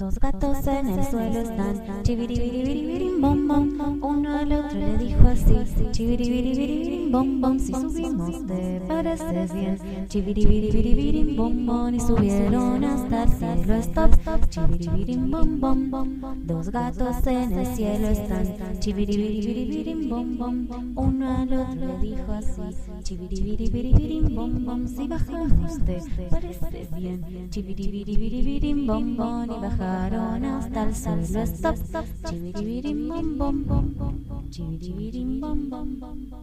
Dos gatos en el suelo están, chivirivirivirivirim bom bom. Uno al otro le dijo así, chivirivirivirivirim bom bom. Si subimos te parece bien, chivirivirivirivirim bom bom. Y subieron hasta el cielo, stop, chivirivirim bom bom. Dos gatos en el cielo están, chivirivirivirivirim bom bom. Uno al otro dijo así, chivirivirivirivirim bom bom. Si bajamos te parece bien, chivirivirivirivirim bom bom. Y bajaron hasta el suelo. Stop, stop, stop. Chiviribirim bom bom bom. Chiviribirim bom bom bom.